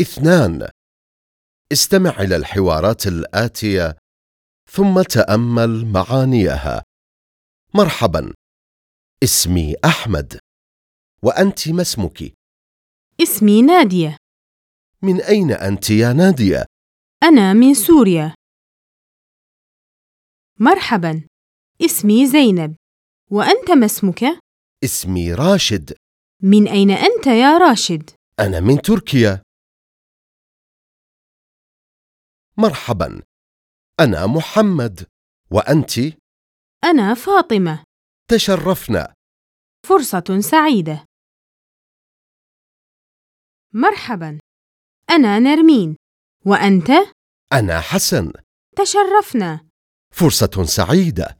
اثنان استمع إلى الحوارات الآتية ثم تأمل معانيها مرحبا اسمي أحمد وأنت ما اسمك؟ اسمي نادية من أين أنت يا نادية؟ أنا من سوريا مرحبا اسمي زينب وأنت ما اسمك؟ اسمي راشد من أين أنت يا راشد؟ أنا من تركيا مرحبا. أنا محمد وأنت؟ أنا فاطمة. تشرفنا. فرصة سعيدة. مرحبا. أنا نرمين وأنت؟ أنا حسن. تشرفنا. فرصة سعيدة.